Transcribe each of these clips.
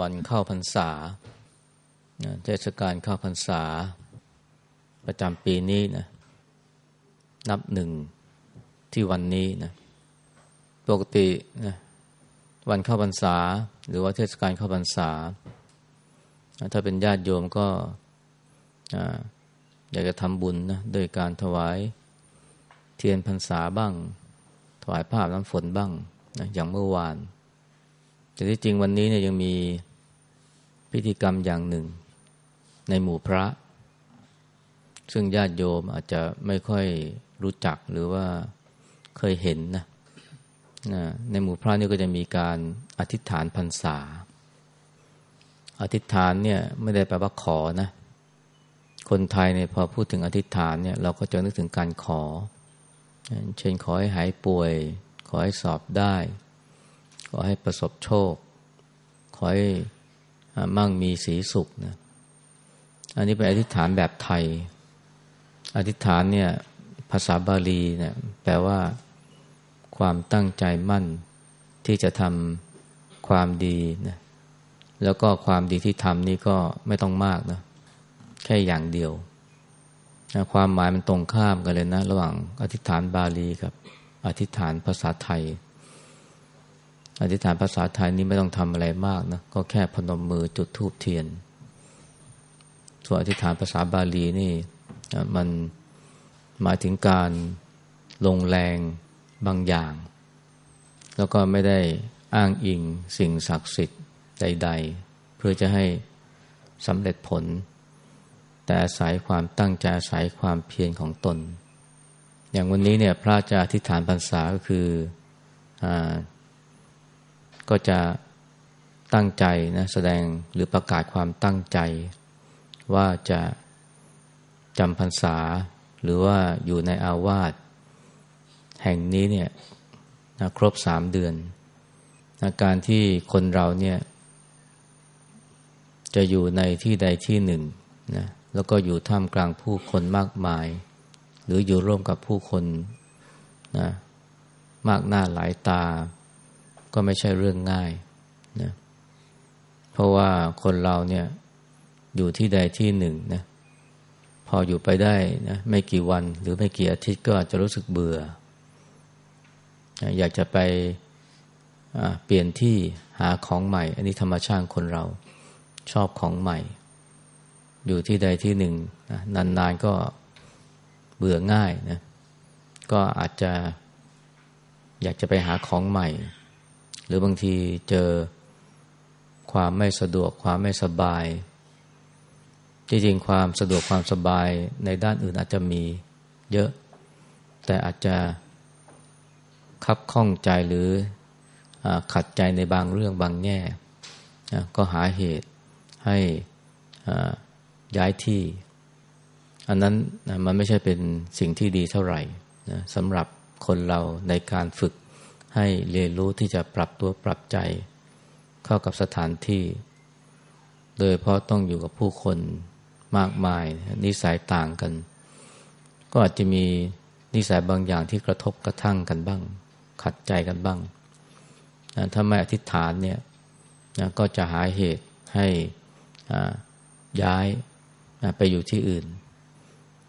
วันเข้าพรรษาเทศกาลเข้าพรรษา ประจำปีนี้นะนับหนึ่งที่วันนี้นะปกตินะวันเข้าพรรษา หรือว่าเทศกาลเข้าพรรษา ถ้าเป็นญาติโยมก็อยากจะทำบุญนะโดยการถวายเทียนพรรษาบ้าง ถวายภาพน้ำฝนบ้างนะอย่างเมื่อวาน แต่ที่จริงวันนี้เนี่ยยังมี พิธีกรรมอย่างหนึ่ง ในหมู่พระ ซึ่งญาติโยมอาจจะไม่ค่อยรู้จักหรือว่าเคยเห็นนะในหมู่พระนี่ก็จะมีการอธิษฐานพรรษา อธิษฐานเนี่ยไม่ได้แปลว่าขอนะ คนไทยเนี่ยพอพูดถึงอธิษฐานเนี่ยเราก็จะนึกถึงการขอ เช่นขอให้หายป่วย ขอให้สอบได้ ขอให้ประสบโชค ขอให้ มั่งมีสีสุขนะอันนี้เป็นอธิษฐานแบบไทย อธิษฐานเนี่ยภาษาบาลีเนี่ยแปลว่า ความตั้งใจมั่นที่จะทำความดีนะแล้วก็ความดีที่ทำนี่ก็ไม่ต้องมากนะแค่อย่างเดียวนะความหมายมันตรงข้ามกันเลยนะ ระหว่างอธิษฐานบาลีกับ อธิษฐานภาษาไทย อธิษฐานภาษาไทยนี้ไม่ต้องทำอะไรมากนะก็แค่พนมมือจุดธูปเทียน ส่วนอธิษฐานภาษาบาลีนี่มันหมายถึงการลงแรงบางอย่าง แล้วก็ไม่ได้อ้างอิงสิ่งศักดิ์สิทธิ์ใด ๆ เพื่อจะให้สำเร็จผล แต่อาศัยความตั้งใจอาศัยความเพียรของตน อย่างวันนี้เนี่ยพระจะอธิษฐานพรรษาก็คืออ ก็จะตั้งใจนะแสดงหรือประกาศความตั้งใจ ว่าจะจำพรรษา หรือว่าอยู่ในอาวาสแห่งนี้เนี่ยนะครบสามเดือนนะการที่คนเราเนี่ยจะอยู่ในที่ใดที่หนึ่งนะแล้วก็อยู่ท่ามกลางผู้คนมากมาย หรืออยู่ร่วมกับผู้คนนะมากหน้าหลายตา ก็ไม่ใช่เรื่องง่ายนะเพราะว่าคนเราเนี่ยอยู่ที่ใดที่หนึ่งนะพออยู่ไปได้นะไม่กี่วันหรือไม่กี่อาทิตย์ก็อาจจะรู้สึกเบื่อ อยากจะไปเปลี่ยนที่หาของใหม่ อันนี้ธรรมชาติคนเราชอบของใหม่ อยู่ที่ใดที่หนึ่งนานๆก็เบื่อง่ายนะก็อาจจะอยากจะไปหาของใหม่ หรือบางทีเจอความไม่สะดวกความไม่สบาย จริงๆความสะดวกความสบายในด้านอื่นอาจจะมีเยอะ แต่อาจจะคับข้องใจหรืออขัดใจในบางเรื่องบางแง่ ก็หาเหตุให้ย้ายที่ อันนั้นมันไม่ใช่เป็นสิ่งที่ดีเท่าไหร่สำหรับคนเราในการฝึก ให้เรียนรู้ที่จะปรับตัวปรับใจ เข้ากับสถานที่ โดยเพราะต้องอยู่กับผู้คนมากมายนิสัยต่างกัน ก็อาจจะมีนิสัยบางอย่างที่กระทบกระทั่งกันบ้าง ขัดใจกันบ้างถ้าไม่อธิษฐานเนี่ยนะก็จะหาเหตุให้ย้ายไปอยู่ที่อื่น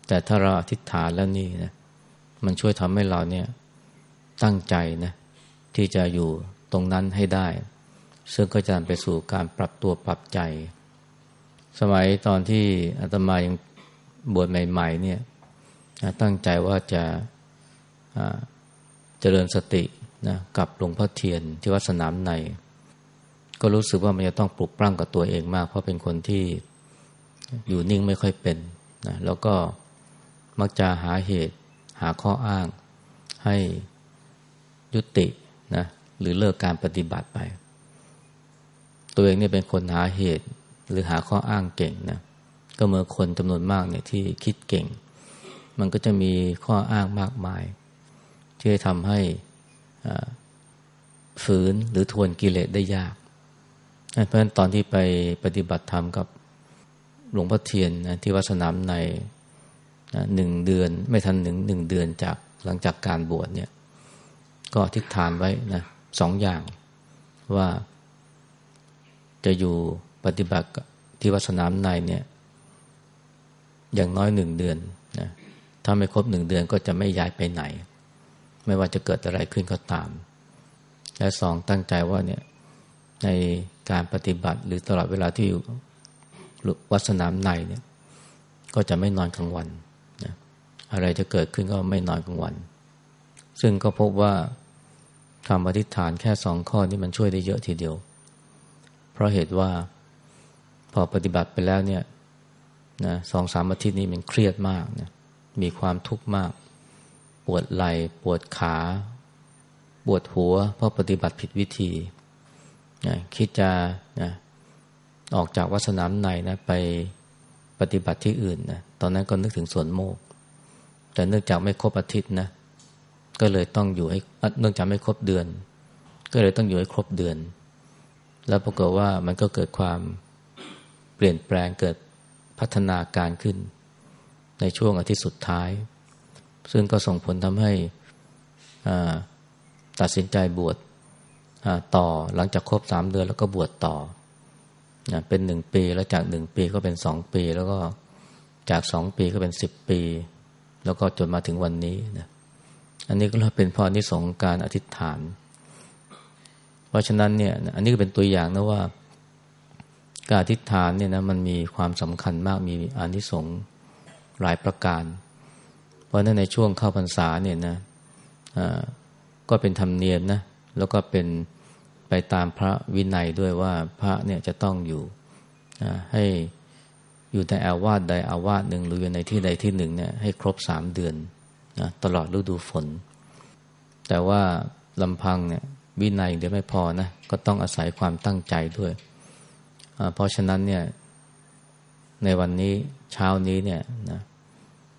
แต่ถ้าเราอธิษฐานแล้วนี่นะมันช่วยทำให้เราเนี่ยตั้งใจนะ ที่จะอยู่ตรงนั้นให้ได้ ซึ่งก็จะนำไปสู่การปรับตัวปรับใจ สมัยตอนที่อาตมายังบวชใหม่ ๆ เนี่ยตั้งใจว่าจะเจริญสตินะกับหลวงพ่อเทียนที่วัดสนามใน ก็รู้สึกว่ามันจะต้องปลุกปล้ำกับตัวเองมาก เพราะเป็นคนที่อยู่นิ่งไม่ค่อยเป็นนะแล้วก็มักจะหาเหตุหาข้ออ้างให้ยุติ นะหรือเลิกการปฏิบัติไป ตัวเองเนี่ยเป็นคนหาเหตุ หรือหาข้ออ้างเก่งนะก็เมื่อคนจำนวนมากเนี่ยที่คิดเก่ง มันก็จะมีข้ออ้างมากมาย ที่จะทำให้ฝืนหรือทวนกิเลสได้ยาก เพราะฉะนั้นตอนที่ไปปฏิบัติธรรมกับหลวงพ่อเทียนนะที่วัดสนามในหนึ่งเดือน ไม่ทันหนึ่งหนึ่งเดือนจากหลังจากการบวชเนี่ย ก็อธิษฐานไว้นะสองอย่างว่าจะอยู่ปฏิบัติที่วัดสนามในเนี่ย อย่างน้อยหนึ่งเดือนนะถ้าไม่ครบหนึ่งเดือนก็จะไม่ย้ายไปไหน ไม่ว่าจะเกิดอะไรขึ้นก็ตาม และสองตั้งใจว่าเนี่ยในการปฏิบัติหรือตลอดเวลาที่อยู่วัดสนามในเนี่ย ก็จะไม่นอนกลางวันนะอะไรจะเกิดขึ้นก็ไม่นอนกลางวัน ซึ่งก็พบว่าทำอธิษฐานแค่สองข้อนี้มันช่วยได้เยอะทีเดียว เพราะเหตุว่าพอปฏิบัติไปแล้วเนี่ยนะสองสามอาทิตย์นี้มันเครียดมากนะมีความทุกข์มาก ปวดไหล่ปวดขา ปวดหัว เพราะปฏิบัติผิดวิธีนะคิดจะนะออกจากวัดสนามในนะไปปฏิบัติที่อื่นนะตอนนั้นก็นึกถึงสวนโมก แต่เนื่องจากไม่ครบอาทิตย์นะ ก็เลยต้องอยู่ให้เนื่องจากไม่ครบเดือน ก็เลยต้องอยู่ให้ครบเดือน แล้วปรากฏว่ามันก็เกิดความเปลี่ยนแปลงเกิดพัฒนาการขึ้น ในช่วงอาทิตย์สุดท้าย ซึ่งก็ส่งผลทำให้ตัดสินใจบวชต่อหลังจากครบสามเดือนแล้วก็บวชต่อเป็นหนึ่งปีแล้วจากหนึ่งปีก็เป็นสองปี แล้วก็จากสองปีก็เป็นสิบปี แล้วก็จนมาถึงวันนี้นะ อันนี้ก็เป็นพรนิสงการอธิษฐาน เพราะฉะนั้นเนี่ยอันนี้ก็เป็นตัวอย่างนะว่า การอธิษฐานเนี่ยนะมันมีความสำคัญมากมีอานิสงส์หลายประการ เพราะนั้นในช่วงเข้าพรรษาเนี่ยนะก็เป็นธรรมเนียมนะแล้วก็เป็นไปตามพระวินัยด้วยว่าพระเนี่ยจะต้องอยู่ให้อยู่ในอาวาสใดอาวาสหนึ่งหรืออยู่ในที่ใดที่หนึ่งเนี่ยให้ครบสามเดือน นะตลอดฤดูฝน แต่ว่าลำพังเนี่ยวินัยเดียวไม่พอนะก็ต้องอาศัยความตั้งใจด้วย เพราะฉะนั้นเนี่ยในวันนี้เช้านี้เนี่ยนะ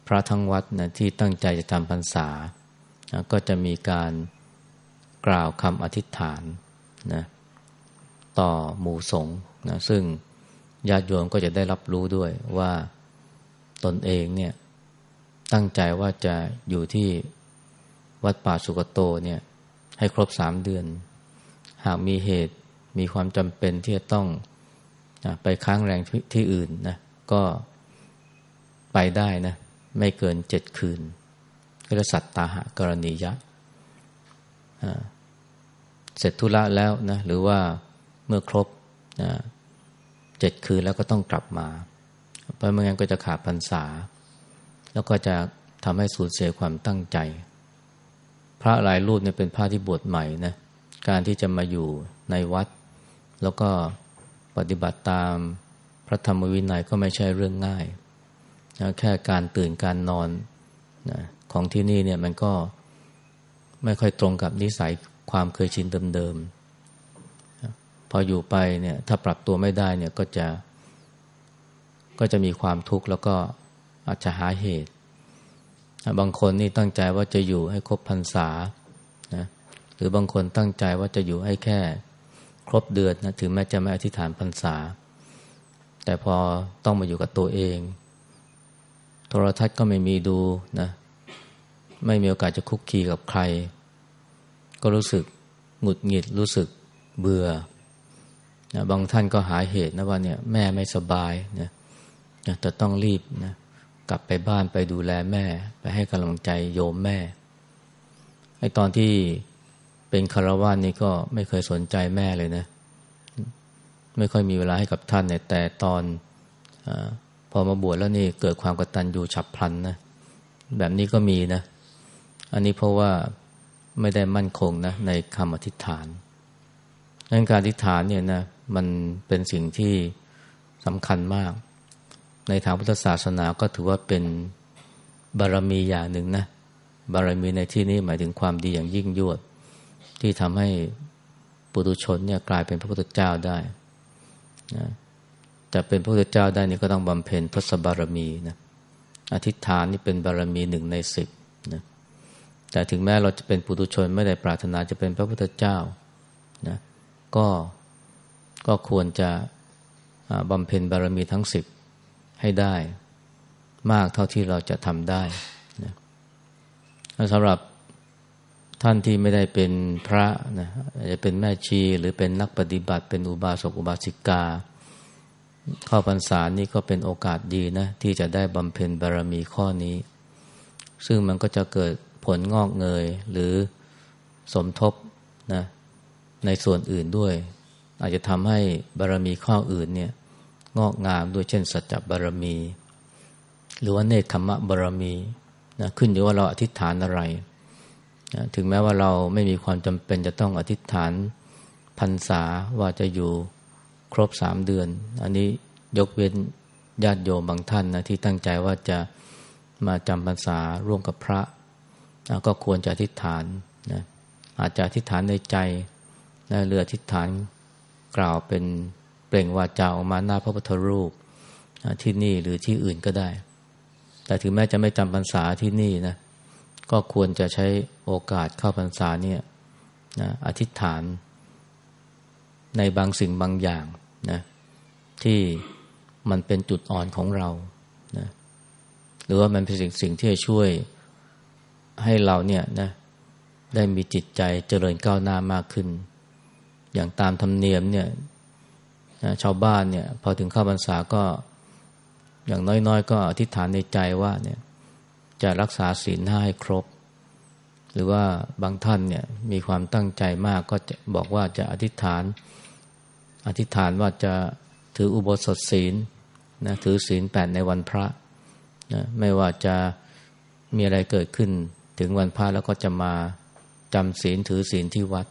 พระทั้งวัดนะที่ตั้งใจจะทำพรรษานะก็จะมีการกล่าวคำอธิษฐานนะต่อหมู่สงฆ์นะซึ่งญาติโยมก็จะได้รับรู้ด้วยว่าตนเองเนี่ย ตั้งใจว่าจะอยู่ที่วัดป่าสุกโตเนี่ย ให้ครบสามเดือน หากมีเหตุมีความจำเป็นที่จะต้องไปค้างแรงที่อื่นนะก็ไปได้นะ ไม่เกินเจ็ดคืนก็จะสัตตาหะกรณียะเสร็จธุระแล้วนะหรือว่าเมื่อครบเจ็ดคืนแล้วก็ต้องกลับมา เพราะไม่งั้นก็จะขาดพรรษา แล้วก็จะทำให้สูญเสียความตั้งใจ พระหลายรูปเนี่ยเป็นพระที่บวชใหม่นะการที่จะมาอยู่ในวัด แล้วก็ปฏิบัติตามพระธรรมวินัยก็ไม่ใช่เรื่องง่ายนะแค่การตื่นการนอนนะของที่นี่เนี่ยมันก็ไม่ค่อยตรงกับนิสัยความเคยชินเดิมๆ พออยู่ไปเนี่ยถ้าปรับตัวไม่ได้เนี่ยก็จะ ก็จะมีความทุกข์แล้วก็ อาจจะหาเหตุ บางคนนี่ตั้งใจว่าจะอยู่ให้ครบพรรษานะหรือบางคนตั้งใจว่าจะอยู่ให้แค่ครบเดือนนะถึงแม้จะไม่อธิษฐานพรรษา แต่พอต้องมาอยู่กับตัวเอง โทรทัศน์ก็ไม่มีดูนะไม่มีโอกาสจะคุกคีกับใคร ก็รู้สึกหงุดหงิดรู้สึกเบื่อนะบางท่านก็หาเหตุนะว่าเนี่ยแม่ไม่สบายนะนะแต่ต้องรีบนะ กลับไปบ้านไปดูแลแม่ ไปให้กำลังใจโยมแม่ไอ้ตอนที่เป็นคารวะนี่ก็ไม่เคยสนใจแม่เลยนะ ไม่ค่อยมีเวลาให้กับท่านเนี่ยแต่ตอนอพอมาบวชแล้วนี่เกิดความกตัญญูฉับพลันนะแบบนี้ก็มีนะ อันนี้เพราะว่าไม่ได้มั่นคงนะในคำอธิษฐานดังการอธิษฐานเนี่ยนะมันเป็นสิ่งที่สำคัญมาก ในทางพุทธศาสนาก็ถือว่าเป็นบารมีอย่างหนึ่งนะ บารมีในที่นี้หมายถึงความดีอย่างยิ่งยวด ที่ทำให้ปุถุชนเนี่ยกลายเป็นพระพุทธเจ้าได้นะจะเป็นพระพุทธเจ้าได้นี่ก็ต้องบำเพ็ญทศบารมีนะอธิษฐานนี่เป็นบารมีหนึ่งในสิบนะแต่ถึงแม้เราจะเป็นปุถุชนไม่ได้ปรารถนาจะเป็นพระพุทธเจ้านะก็ก็ควรจะบำเพ็ญบารมีทั้งสิบ ให้ได้ มากเท่าที่เราจะทำได้นะสำหรับท่านที่ไม่ได้เป็นพระนะจะเป็นแม่ชีหรือเป็นนักปฏิบัติ เป็นอุบาสกอุบาสิกา เข้าพรรษานี่ก็เป็นโอกาสดีนะ ที่จะได้บำเพ็ญบารมีข้อนี้ ซึ่งมันก็จะเกิดผลงอกเงยหรือสมทบนะในส่วนอื่นด้วย อาจจะทำให้บารมีข้ออื่นเนี่ย งอกงามด้วยเช่นสัจจบารมี หรือว่าเนคขมะบารมีนะขึ้นอยู่ว่าเราอธิษฐานอะไรนะถึงแม้ว่าเราไม่มีความจำเป็นจะต้องอธิษฐานพรรษาว่าจะอยู่ครบสามเดือน อันนี้ยกเว้นญาติโยมบางท่านนะที่ตั้งใจว่าจะมาจำพรรษาร่วมกับพระนะก็ควรจะอธิษฐานนะอาจจะอธิษฐานในใจนะหรืออธิษฐานกล่าวเป็น เปล่งวาจาออกมาหน้าพระพุทธรูปที่นี่หรือที่อื่นก็ได้ แต่ถึงแม้จะไม่จำพรรษาที่นี่นะ ก็ควรจะใช้โอกาสเข้าพรรษาเนี่ยนะอธิษฐานในบางสิ่งบางอย่างนะที่มันเป็นจุดอ่อนของเรานะหรือว่ามันเป็นสิ่งสิ่งที่จะช่วยให้เราเนี่ยนะได้มีจิตใจเจริญก้าวหน้ามากขึ้น อย่างตามธรรมเนียมเนี่ย ชาวบ้านเนี่ยพอถึงข้าพรรษาก็อย่างน้อยๆ ก็อธิษฐานในใจว่าเนี่ยจะรักษาศีลห้าให้ครบ หรือว่าบางท่านเนี่ยมีความตั้งใจมากก็จะบอกว่าจะอธิษฐาน อธิษฐานว่าจะถืออุโบสถศีลนะถือศีลแปดในวันพระนะไม่ว่าจะมีอะไรเกิดขึ้นถึงวันพระแล้วก็จะมาจำศีลถือศีลที่วัด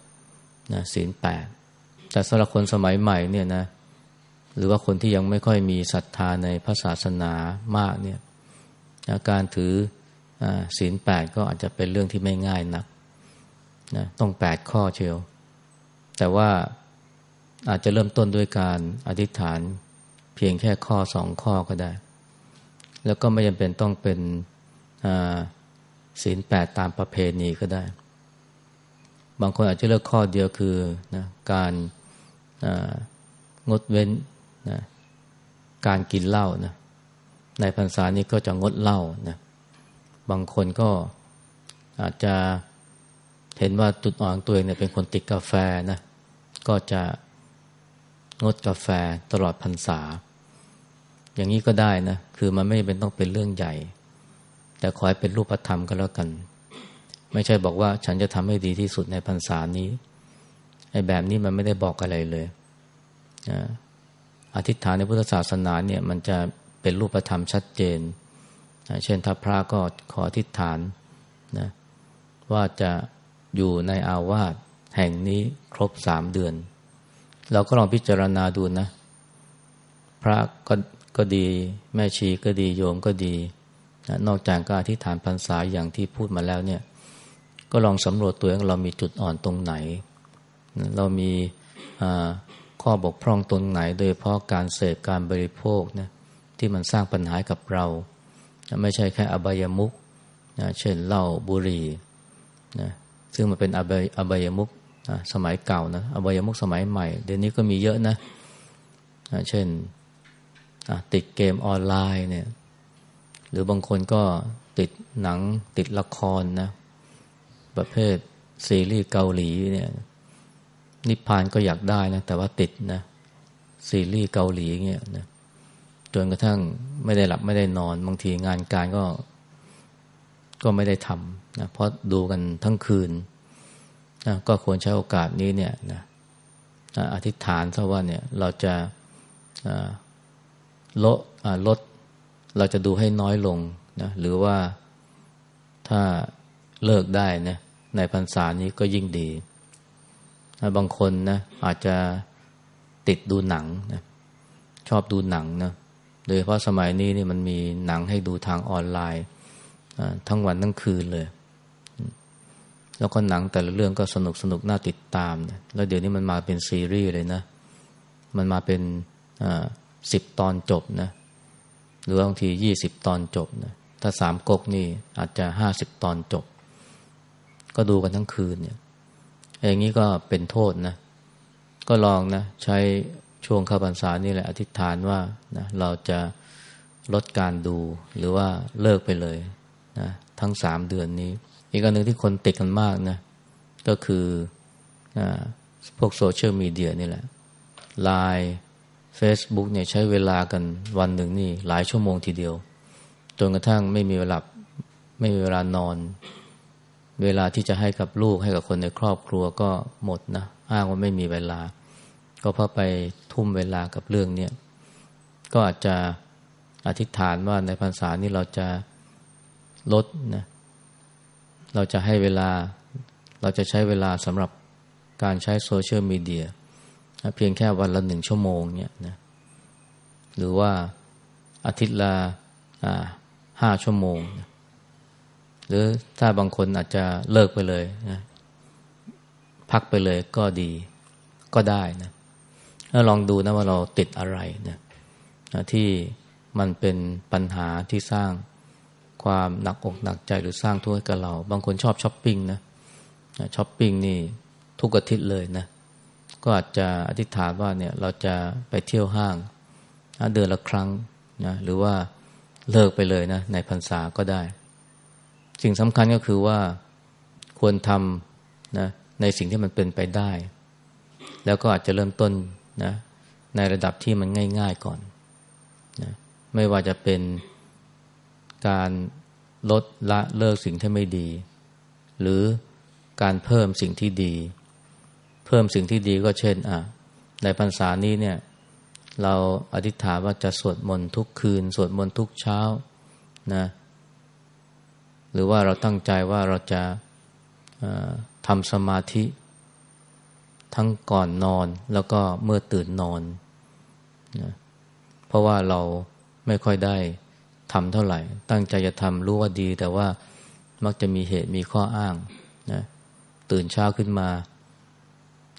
นะศีลแปดแต่สำหรับคนสมัยใหม่เนี่ยนะ หรือว่าคนที่ยังไม่ค่อยมีศรัทธาในพระศาสนามากเนี่ยการถือศีลแปดก็อาจจะเป็นเรื่องที่ไม่ง่ายนักนะต้องแปดข้อเชียวแต่ว่าอาจจะเริ่มต้นด้วยการอธิษฐานเพียงแค่ข้อสองข้อก็ได้ แล้วก็ไม่จำเป็นต้องเป็นศีลแปดตามประเพณีก็ได้ บางคนอาจจะเลือกข้อเดียวคือนะการงดเว้น นะการกินเหล้านะในพรรษานี้ก็จะงดเหล้านะบางคนก็อาจจะเห็นว่าตุดอ่อนตัวเองเนี่ยเป็นคนติดกาแฟนะก็จะงดกาแฟตลอดพรรษา อย่างนี้ก็ได้นะคือมันไม่เป็นต้องเป็นเรื่องใหญ่ แต่ขอให้เป็นรูปธรรมก็แล้วกัน ไม่ใช่บอกว่าฉันจะทำให้ดีที่สุดในพรรษานี้ไอ้แบบนี้มันไม่ได้บอกอะไรเลย อธิษฐานในพุทธศาสนาเนี่ยมันจะเป็นรูปธรรมชัดเจน เช่นถ้าพระก็ขออธิษฐานนะว่าจะอยู่ในอาวาสแห่งนี้ครบสามเดือน เราก็ลองพิจารณาดูนะ พระก็ก็ดีแม่ชีก็ดีโยมก็ดีนะนอกจากการอธิษฐานพรรษาอย่างที่พูดมาแล้วเนี่ย ก็ลองสำรวจตัวเองเรามีจุดอ่อนตรงไหน เรามี ข้อบกพร่องตรงไหน โดยเพราะการเสพการบริโภคนะที่มันสร้างปัญหากับเรา ไม่ใช่แค่อบายมุกนะเช่นเหล้าบุหรี่นะซึ่งมันเป็นอบายอบายมุกนะสมัยเก่านะอบายมุกสมัยใหม่ เดี๋ยวนี้ก็มีเยอะนะนะเช่นติดเกมออนไลน์เนี่ยหรือบางคนก็ติดหนังติดละครนะประเภทซีรีส์เกาหลีเนี่ย นิพพานก็อยากได้นะ แต่ว่าติดนะซีรีส์เกาหลีเงี้ยนะจนกระทั่งไม่ได้หลับไม่ได้นอน บางทีงานการก็ ก็ไม่ได้ทำนะเพราะดูกันทั้งคืนนะก็ควรใช้โอกาสนี้เนี่ยนะอธิษฐานซะว่าเนี่ย เราจะลดลด เราจะดูให้น้อยลงนะหรือว่าถ้าเลิกได้นะในพรรษานี้ก็ยิ่งดี บางคนนะอาจจะติดดูหนังนะชอบดูหนังนะโดยเพราะสมัยนี้นี่มันมีหนังให้ดูทางออนไลน์ทั้งวันทั้งคืนเลย แล้วก็หนังแต่ละเรื่องก็สนุกสนุกน่าติดตามนะแล้วเดี๋ยวนี้มันมาเป็นซีรีส์เลยนะ มันมาเป็นสิบตอนจบนะหรือบางทียี่สิบตอนจบนะถ้าสามก๊กนี่อาจจะห้าสิบตอนจบ ก็ดูกันทั้งคืนเนี่ย อย่างนี้ก็เป็นโทษนะ ก็ลองนะ ใช้ช่วงเข้าพรรษานี่แหละ อธิษฐานว่านะเราจะลดการดูหรือว่าเลิกไปเลยนะทั้งสามเดือนนี้ อีกอันหนึ่งที่คนติดกันมากนะ ก็คืออพวกโซเชียลมีเดียนี่แหละไลน์ Facebook เนี่ยใช้เวลากันวันหนึ่งนี่ หลายชั่วโมงทีเดียว จนกระทั่งไม่มีเวลาไม่มีเวลานอน เวลาที่จะให้กับลูกให้กับคนในครอบครัวก็หมดนะอ้างว่าไม่มีเวลา ก็เพราะไปทุ่มเวลากับเรื่องนี้ก็อาจจะอธิษฐานว่าในพรรษานี้เราจะลดนะเราจะให้เวลา เราจะใช้เวลาสำหรับการใช้โซเชียลมีเดียเพียงแค่วันละหนึ่งชั่วโมงเนี่ยนะหรือว่าอาทิตย์ละห้าชั่วโมงนะ หรือถ้าบางคนอาจจะเลิกไปเลยนะพักไปเลยก็ดีก็ได้นะแล้วลองดูนะว่าเราติดอะไรนะที่มันเป็นปัญหาที่สร้างความหนักอกหนักใจหรือสร้างทุกข์ให้กับเรา บางคนชอบช้อปปิ้งนะช้อปปิ้งนี่ทุกอาทิตย์เลยนะ ก็อาจจะอธิษฐานว่าเนี่ยเราจะไปเที่ยวห้างเดือนละครั้งนะหรือว่าเลิกไปเลยนะในพรรษาก็ได้ สิ่งสำคัญก็คือว่าควรทำนะในสิ่งที่มันเป็นไปได้ แล้วก็อาจจะเริ่มต้นนะในระดับที่มันง่าย ๆก่อนนะไม่ว่าจะเป็นการลดละเลิกสิ่งที่ไม่ดี หรือการเพิ่มสิ่งที่ดี เพิ่มสิ่งที่ดีก็เช่นอะในพรรษานี้เนี่ยเราอธิษฐานว่าจะสวดมนต์ทุกคืน สวดมนต์ทุกเช้านะ หรือว่าเราตั้งใจว่าเราจะทำสมาธิ ทั้งก่อนนอนแล้วก็เมื่อตื่นนอนนะเพราะว่าเราไม่ค่อยได้ทำเท่าไหร่ ตั้งใจจะทำรู้ว่าดี แต่ว่ามักจะมีเหตุมีข้ออ้างนะตื่นเช้าขึ้นมา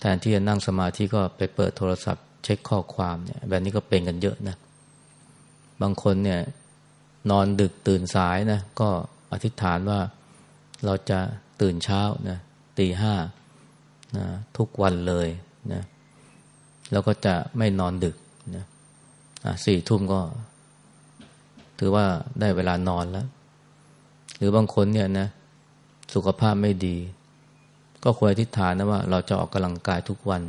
แทนที่จะนั่งสมาธิก็ไปเปิดโทรศัพท์ เช็คข้อความเนี่ยแบบนี้ก็เป็นกันเยอะนะ บางคนเนี่ย นอนดึกตื่นสายนะ ก็ อธิษฐานว่าเราจะตื่นเช้านะตีห้านะทุกวันเลยนะแล้วก็จะไม่นอนดึกนะสี่ทุ่มก็ ถือว่าได้เวลานอนแล้ว หรือบางคนเนี่ยนะสุขภาพไม่ดี ก็ควรอธิษฐานนะว่า เราจะออกกำลังกายทุกวัน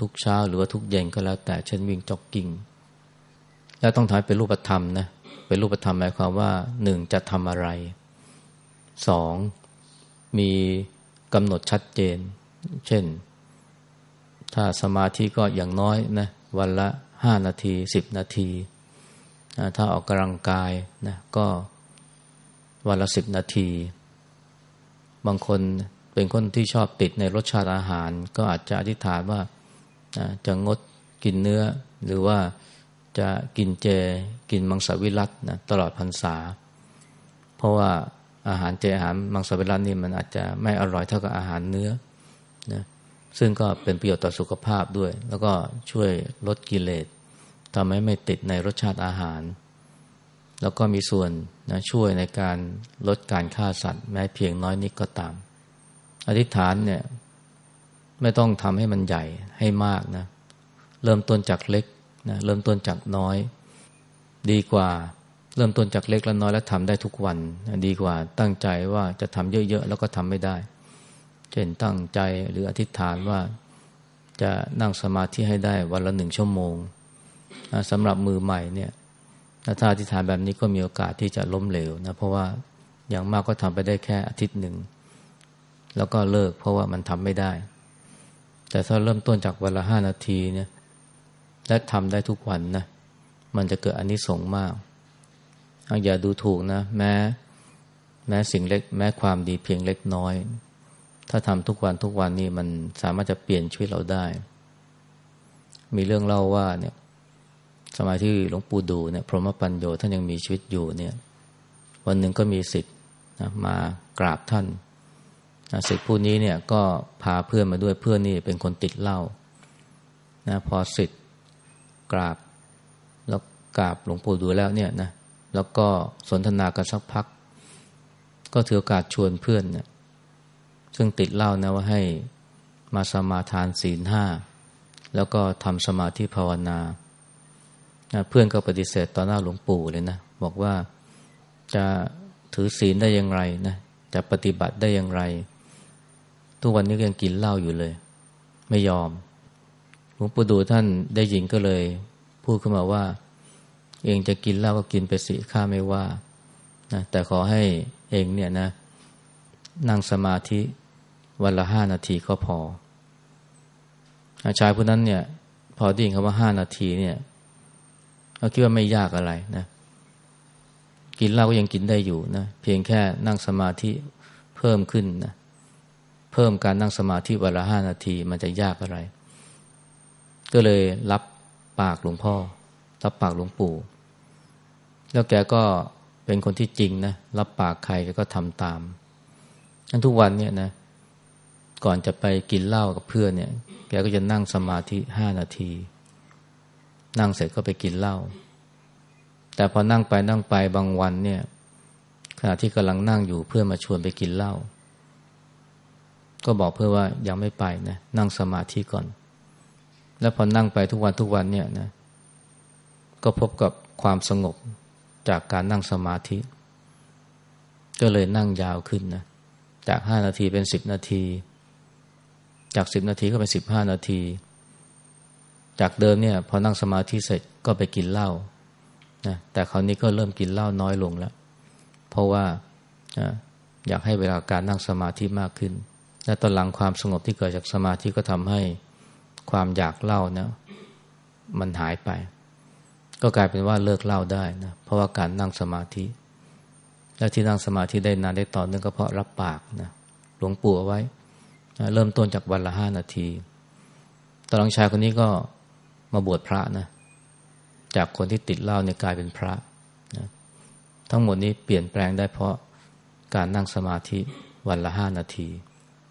ทุกเช้าหรือว่าทุกเย็นก็แล้ว แต่เช่นวิ่งจ็อกกิ้งแล้วต้องทำเป็นรูปธรรมนะเป็นรูปธรรมหมายความว่าหนึ่งจะทำอะไร สองมีกำหนดชัดเจน เช่น ถ้าสมาธิก็อย่างน้อยนะวันละห้านาทีสิบนาที ถ้าออกกำลังกายนะก็วันละสิบนาที บางคนเป็นคนที่ชอบติดในรสชาติอาหาร ก็อาจจะอธิษฐานว่าจะงดกินเนื้อ หรือว่าจะกินเจกินมังสวิรัตนะตลอดพรรษา เพราะว่า อาหารเจอาหารมังสวิรัตนี่มันอาจจะไม่อร่อยเท่ากับอาหารเนื้อนะซึ่งก็เป็นประโยชน์ต่อสุขภาพด้วย แล้วก็ช่วยลดกิเลสทำให้ไม่ติดในรสชาติอาหาร แล้วก็มีส่วนนะช่วยในการลดการฆ่าสัตว์ แม้เพียงน้อยนิดก็ตาม อธิษฐานเนี่ยไม่ต้องทำให้มันใหญ่ให้มากนะ เริ่มต้นจากเล็กนะเริ่มต้นจากน้อย ดีกว่า เริ่มต้นจากเล็กและน้อยแล้วทำได้ทุกวัน ดีกว่าตั้งใจว่าจะทำเยอะ ๆ แล้วก็ทำไม่ได้ เช่นตั้งใจหรืออธิษฐานว่าจะนั่งสมาธิให้ได้วันละหนึ่งชั่วโมงสำหรับมือใหม่เนี่ยถ้าอธิษฐานแบบนี้ก็มีโอกาสที่จะล้มเหลวนะเพราะว่าอย่างมากก็ทำไปได้แค่อาทิตย์หนึ่ง แล้วก็เลิกเพราะว่ามันทำไม่ได้ แต่ถ้าเริ่มต้นจากวันละห้านาทีเนี่ยและทำได้ทุกวันนะมันจะเกิดอนนิสงส์มาก อย่าดูถูกนะแม้ แม้สิ่งเล็ก แม้ความดีเพียงเล็กน้อย ถ้าทำทุกวันทุกวันนี่มันสามารถจะเปลี่ยนชีวิตเราได้ มีเรื่องเล่าว่าเนี่ย สมัยที่หลวงปู่ดูเนี่ยพรหมปัญโยท่านยังมีชีวิตอยู่เนี่ย วันหนึ่งก็มีสิทธิ์นะมากราบท่านนะสิทธิ์ผู้นี้เนี่ยก็พาเพื่อนมาด้วยเพื่อนนี่เป็นคนติดเหล้านะพอสิทธิ์กราบ แล้วกราบหลวงปู่ดูแล้วเนี่ยนะ แล้วก็สนทนากันสักพัก ก็ถือโอกาสชวนเพื่อนเนี่ยซึ่งติดเล่านะว่าให้มาสมาทานศีลห้าแล้วก็ทำสมาธิภาวนา เพื่อนก็ปฏิเสธต่อหน้าหลวงปู่เลยนะ บอกว่าจะถือศีลได้อย่างไรนะ จะปฏิบัติได้อย่างไร ทุกวันนี้ยังกินเหล้าอยู่เลย ไม่ยอม หลวงปู่ดูท่านได้ยินก็เลย พูดขึ้นมาว่า เองจะกินเหล้าก็กินไปสิข้าไม่ว่านะแต่ขอให้เองเนี่ยนะ นั่งสมาธิวันละห้านาทีก็พอชายผู้นั้นเนี่ย พอได้ยินคำว่าห้านาทีเนี่ยเขาคิดว่าไม่ยากอะไรนะ กินเหล้าก็ยังกินได้อยู่นะเพียงแค่นั่งสมาธิเพิ่มขึ้นนะเพิ่มการนั่งสมาธิวันละห้านาทีมันจะยากอะไร ก็เลยรับปากหลวงพ่อ รับปากหลวงปู่ แล้วแกก็เป็นคนที่จริงนะรับปากใครแกก็ทำตามทั้นทุกวันเนี่ยนะ ก่อนจะไปกินเหล้ากับเพื่อนเนี่ย แกก็จะนั่งสมาธิห้านาที นั่งเสร็จก็ไปกินเหล้าแต่พอนั่งไปนั่งไปบางวันเนี่ย ขณะที่กำลังนั่งอยู่เพื่อนมาชวนไปกินเหล้าก็บอกเพื่อว่ายังไม่ไปนะนั่งสมาธิก่อน แล้วพอนั่งไปทุกวันทุกวันเนี่ยนะ ก็พบกับความสงบจากการนั่งสมาธิ ก็เลยนั่งยาวขึ้นนะจากห้านาทีเป็นสิบนาที จากสิบนาทีก็เป็นสิบห้านาที จากเดิมเนี่ยพอนั่งสมาธิเสร็จก็ไปกินเหล้านะแต่คราวนี้ก็เริ่มกินเหล้าน้อยลงแล้ว เพราะว่าอยากให้เวลาการนั่งสมาธิมากขึ้น และตอนหลังความสงบที่เกิดจากสมาธิก็ทำให้ความอยากเล่านะมันหายไป ก็กลายเป็นว่าเลิกเล่าได้นะเพราะว่าการนั่งสมาธิ และที่นั่งสมาธิได้นานได้ต่อเนื่องก็เพราะรับปากนะหลวงปู่เอาไว้นะเริ่มต้นจากวันละห้านาทีตอนหลังชายคนนี้ก็มาบวชพระนะจากคนที่ติดเหล้าเนี่ยกลายเป็นพระนะทั้งหมดนี้เปลี่ยนแปลงได้เพราะการนั่งสมาธิวันละห้านาที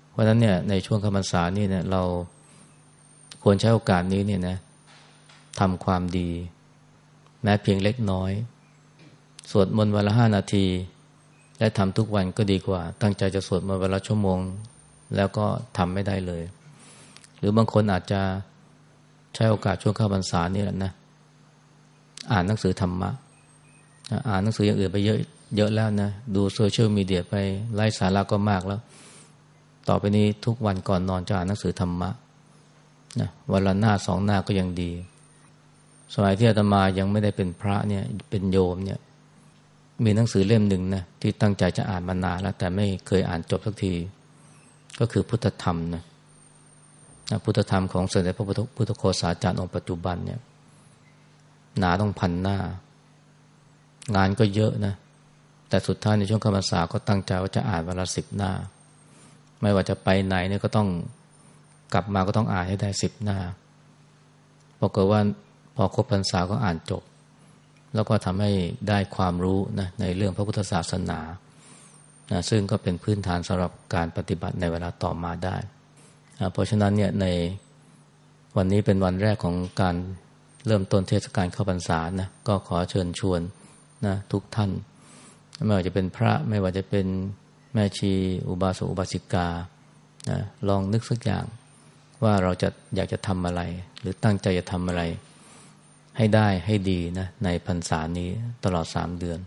เพราะฉะนั้นเนี่ยในช่วงคำพรรษานี่เนี่ยเราควรใช้โอกาสนี้เนี่ยนะทำความดี แม้เพียงเล็กน้อย สวดมนต์วันละห้านาที และทำทุกวันก็ดีกว่า ตั้งใจจะสวดมนต์วันละชั่วโมง แล้วก็ทำไม่ได้เลย หรือบางคนอาจจะใช้โอกาสช่วงเข้าพรรษานี่แหละนะ อ่านหนังสือธรรมะ อ่านหนังสืออย่างอื่นไปเยอะเยอะแล้วนะ ดูโซเชียลมีเดียไปไล่สาระก็มากแล้ว ต่อไปนี้ทุกวันก่อนนอนจะอ่านหนังสือธรรมะนะวันละหน้าสองหน้าก็ยังดี สมัยที่อาตมายังไม่ได้เป็นพระเนี่ยเป็นโยมเนี่ย มีหนังสือเล่มหนึ่งนะที่ตั้งใจจะอ่านมานานแล้ว แต่ไม่เคยอ่านจบสักที ก็คือพุทธธรรมนะพุทธธรรมของสมเด็จพระพุทธโฆษาจารย์องค์ปัจจุบันเนี่ย หนาต้องพันหน้า งานก็เยอะนะ แต่สุดท้ายในช่วงคำภาษาก็ตั้งใจว่าจะอ่านวันละสิบหน้า ไม่ว่าจะไปไหนเนี่ยก็ต้องกลับมาก็ต้องอ่านให้ได้สิบหน้าปรากฏว่า อครบพรรษาก็อ่านจบ แล้วก็ทำให้ได้ความรู้นะในเรื่องพระพุทธศาสนานะซึ่งก็เป็นพื้นฐานสำหรับการปฏิบัติในเวลาต่อมาได้ เพราะฉะนั้นเนี่ยในวันนี้เป็นวันแรกของการเริ่มต้นเทศกาลเข้าพรรษานะก็ขอเชิญชวนนะทุกท่าน ไม่ว่าจะเป็นพระไม่ว่าจะเป็นแม่ชีอุบาสกอุบาสิกานะลองนึกสักอย่างว่าเราจะอยากจะทำอะไร หรือตั้งใจจะทำอะไร ให้ได้ให้ดีนะในพรรษานี้ตลอดสามเดือน